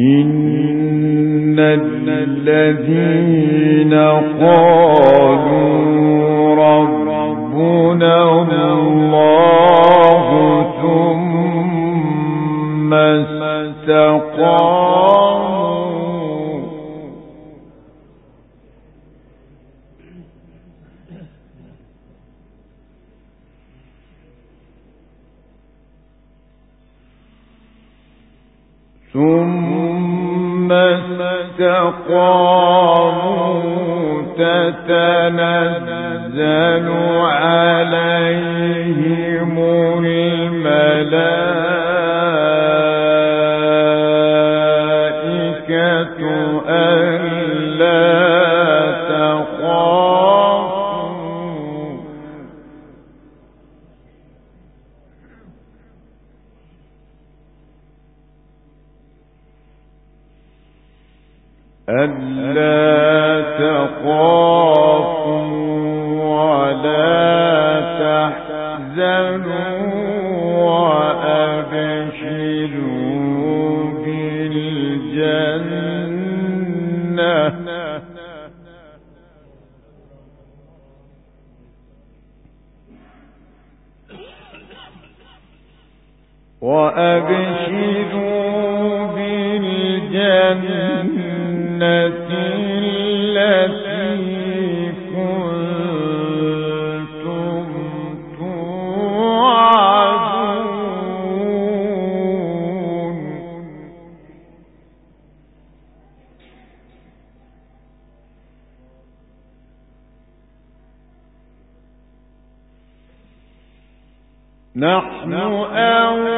إن الذين قالوا الله ثم ثم استقاموا تتنزل عليهم الملائكة. وأبشروا بالجنة نحن أولياؤكم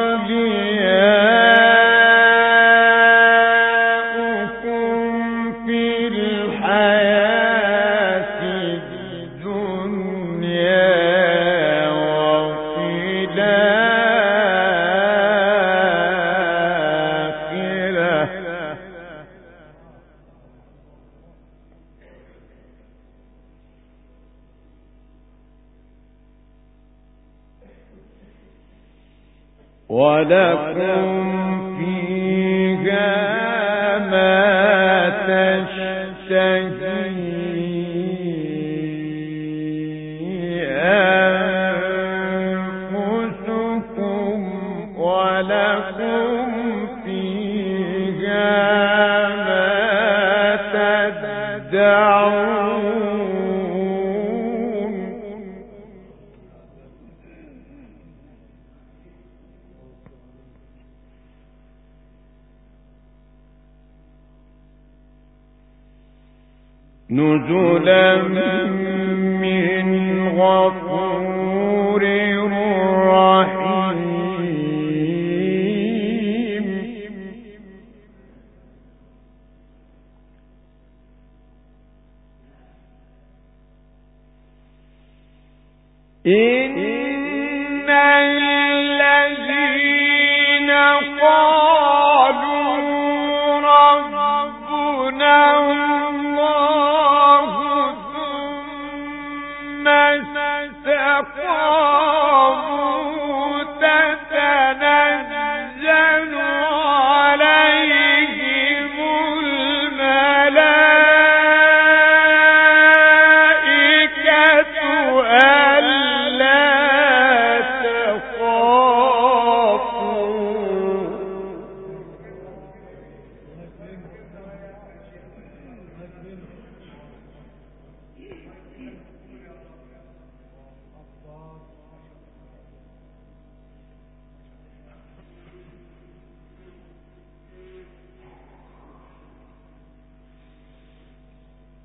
ولكم فيها ما تشتهي نزلا من غفور رحيم. إن الذين قالوا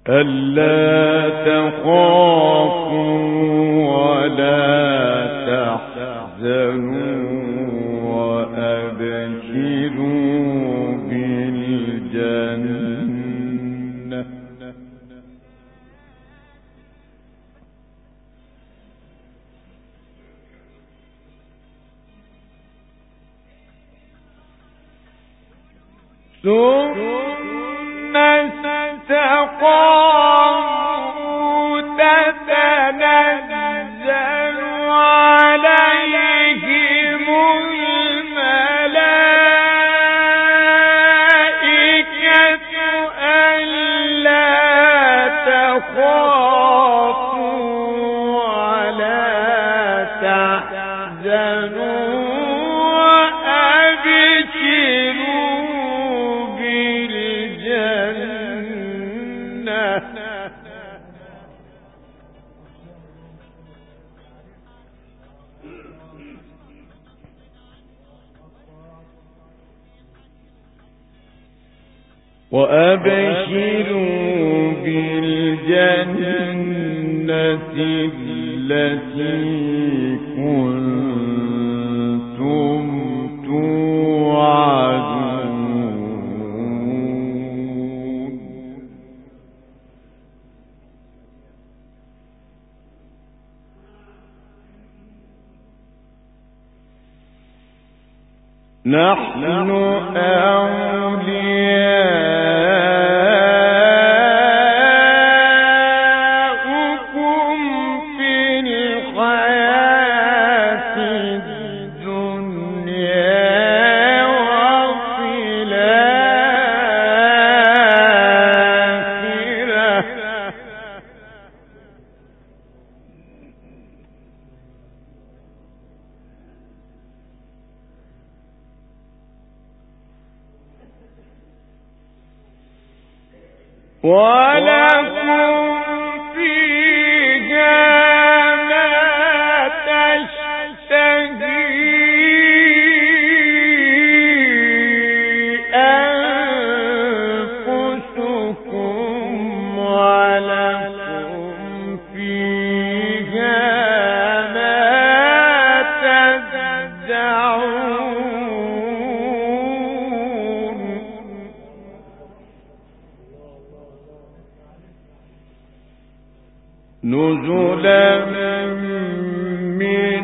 ألا تخافوا ولا تحزنوا وأبشروا بالجنة. ثم استقاموا وأبشروا بالجنة التي كنتم توعدون. نحن أولياؤكم ولكم نزلا من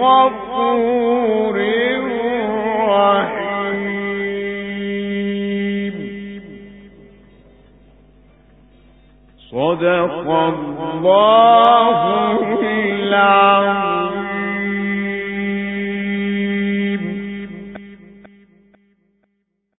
غفور رحيم. صدق الله العظيم.